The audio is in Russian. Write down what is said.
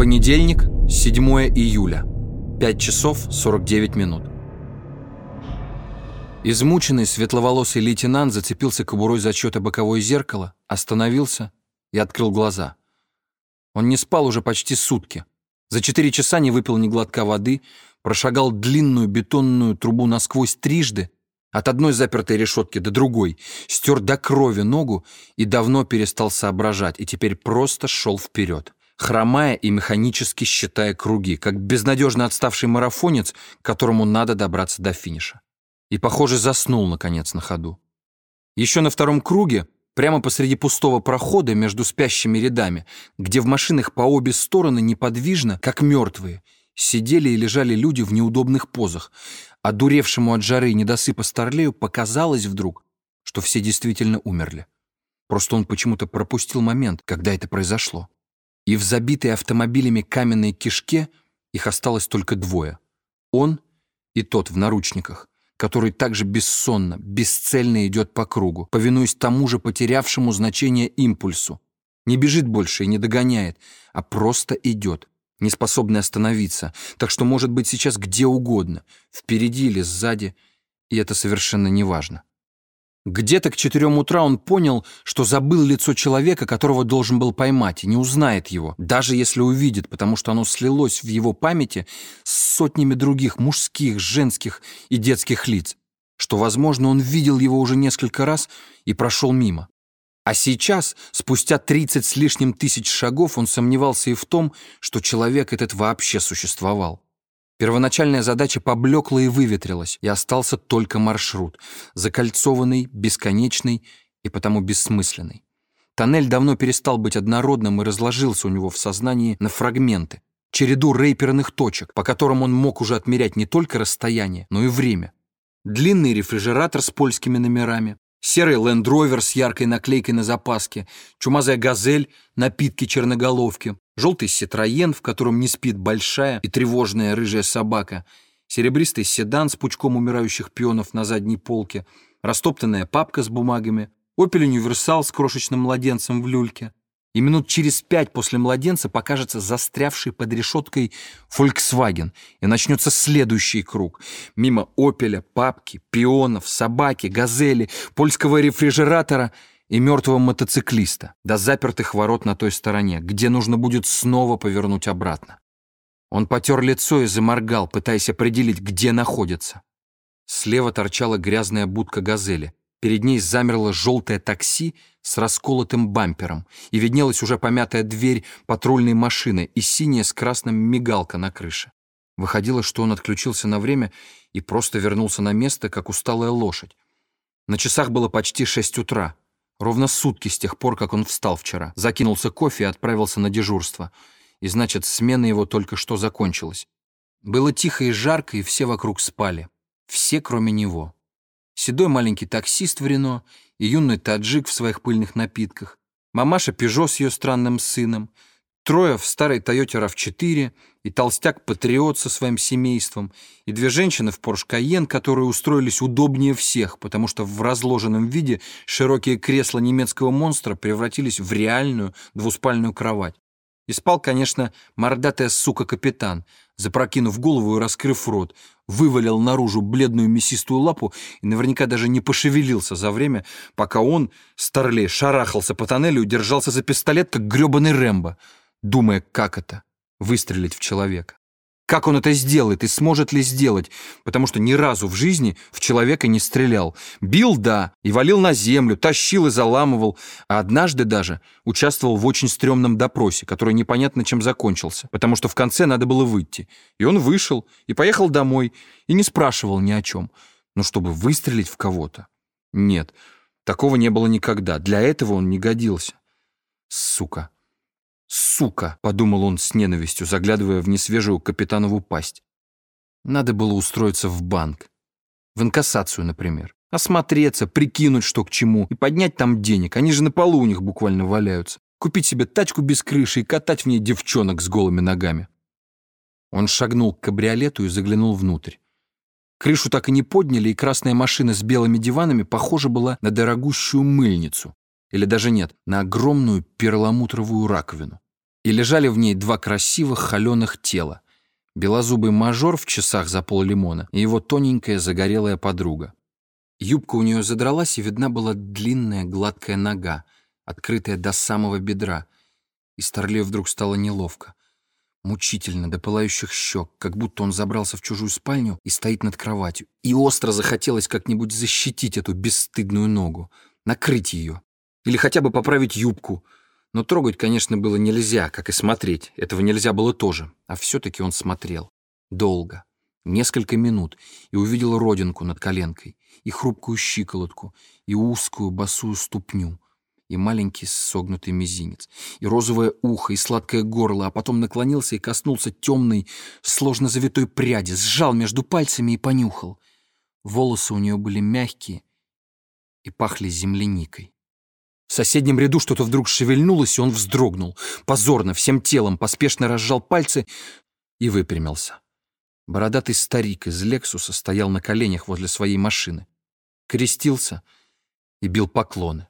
Понедельник, 7 июля. 5 часов 49 минут. Измученный светловолосый лейтенант зацепился кобурой за чьё-то боковое зеркало, остановился и открыл глаза. Он не спал уже почти сутки. За четыре часа не выпил ни глотка воды, прошагал длинную бетонную трубу насквозь трижды, от одной запертой решетки до другой, стер до крови ногу и давно перестал соображать, и теперь просто шел вперед, хромая и механически считая круги, как безнадежно отставший марафонец, которому надо добраться до финиша. И, похоже, заснул, наконец, на ходу. Еще на втором круге, прямо посреди пустого прохода между спящими рядами, где в машинах по обе стороны неподвижно, как мертвые, сидели и лежали люди в неудобных позах, Одуревшему от жары и недосыпа Старлею показалось вдруг, что все действительно умерли. Просто он почему-то пропустил момент, когда это произошло. И в забитой автомобилями каменной кишке их осталось только двое. Он и тот в наручниках, который также бессонно, бесцельно идет по кругу, повинуясь тому же потерявшему значение импульсу. Не бежит больше и не догоняет, а просто идет, не способный остановиться, так что может быть сейчас где угодно, впереди или сзади, и это совершенно не важно. Где-то к четырем утра он понял, что забыл лицо человека, которого должен был поймать, и не узнает его, даже если увидит, потому что оно слилось в его памяти с сотнями других мужских, женских и детских лиц, что, возможно, он видел его уже несколько раз и прошел мимо. А сейчас, спустя 30 с лишним тысяч шагов, он сомневался и в том, что человек этот вообще существовал. Первоначальная задача поблекла и выветрилась, и остался только маршрут, закольцованный, бесконечный и потому бессмысленный. Тоннель давно перестал быть однородным и разложился у него в сознании на фрагменты, череду рейперных точек, по которым он мог уже отмерять не только расстояние, но и время. Длинный рефрижератор с польскими номерами, серый лендровер с яркой наклейкой на запаске, чумазая газель, напитки черноголовки, желтый ситроен, в котором не спит большая и тревожная рыжая собака, серебристый седан с пучком умирающих пионов на задней полке, растоптанная папка с бумагами, опель универсал с крошечным младенцем в люльке, и минут через пять после младенца покажется застрявший под решеткой Volkswagen, и начнется следующий круг. Мимо «Опеля», «Папки», «Пионов», «Собаки», «Газели», польского рефрижератора и мертвого мотоциклиста до запертых ворот на той стороне, где нужно будет снова повернуть обратно. Он потер лицо и заморгал, пытаясь определить, где находится. Слева торчала грязная будка «Газели». Перед ней замерло желтое такси с расколотым бампером, и виднелась уже помятая дверь патрульной машины и синяя с красным мигалка на крыше. Выходило, что он отключился на время и просто вернулся на место, как усталая лошадь. На часах было почти шесть утра. Ровно сутки с тех пор, как он встал вчера. Закинулся кофе и отправился на дежурство. И значит, смена его только что закончилась. Было тихо и жарко, и все вокруг спали. Все, кроме него седой маленький таксист в Рено и юный таджик в своих пыльных напитках, мамаша Пежо с ее странным сыном, трое в старой Тойоте RAV4 и толстяк-патриот со своим семейством, и две женщины в Порш Кайен, которые устроились удобнее всех, потому что в разложенном виде широкие кресла немецкого монстра превратились в реальную двуспальную кровать. И спал, конечно, мордатая сука-капитан, запрокинув голову и раскрыв рот, вывалил наружу бледную мясистую лапу и наверняка даже не пошевелился за время, пока он, старлей, шарахался по тоннелю и держался за пистолет, как грёбаный Рэмбо, думая, как это — выстрелить в человека. Как он это сделает и сможет ли сделать, потому что ни разу в жизни в человека не стрелял. Бил, да, и валил на землю, тащил и заламывал, а однажды даже участвовал в очень стрёмном допросе, который непонятно чем закончился, потому что в конце надо было выйти. И он вышел, и поехал домой, и не спрашивал ни о чем. Но чтобы выстрелить в кого-то? Нет, такого не было никогда, для этого он не годился. Сука. «Сука!» — подумал он с ненавистью, заглядывая в несвежую капитанову пасть. Надо было устроиться в банк. В инкассацию, например. Осмотреться, прикинуть, что к чему, и поднять там денег. Они же на полу у них буквально валяются. Купить себе тачку без крыши и катать в ней девчонок с голыми ногами. Он шагнул к кабриолету и заглянул внутрь. Крышу так и не подняли, и красная машина с белыми диванами похожа была на дорогущую мыльницу. Или даже нет, на огромную перламутровую раковину. И лежали в ней два красивых холеных тела. Белозубый мажор в часах за пол лимона и его тоненькая загорелая подруга. Юбка у нее задралась, и видна была длинная гладкая нога, открытая до самого бедра. И Старлею вдруг стало неловко. Мучительно, до пылающих щек, как будто он забрался в чужую спальню и стоит над кроватью. И остро захотелось как-нибудь защитить эту бесстыдную ногу, накрыть ее. Или хотя бы поправить юбку. Но трогать, конечно, было нельзя, как и смотреть. Этого нельзя было тоже. А все-таки он смотрел. Долго. Несколько минут. И увидел родинку над коленкой. И хрупкую щиколотку. И узкую босую ступню и маленький согнутый мизинец, и розовое ухо, и сладкое горло, а потом наклонился и коснулся темной, сложно завитой пряди, сжал между пальцами и понюхал. Волосы у нее были мягкие и пахли земляникой. В соседнем ряду что-то вдруг шевельнулось, и он вздрогнул. Позорно, всем телом, поспешно разжал пальцы и выпрямился. Бородатый старик из «Лексуса» стоял на коленях возле своей машины. Крестился и бил поклоны.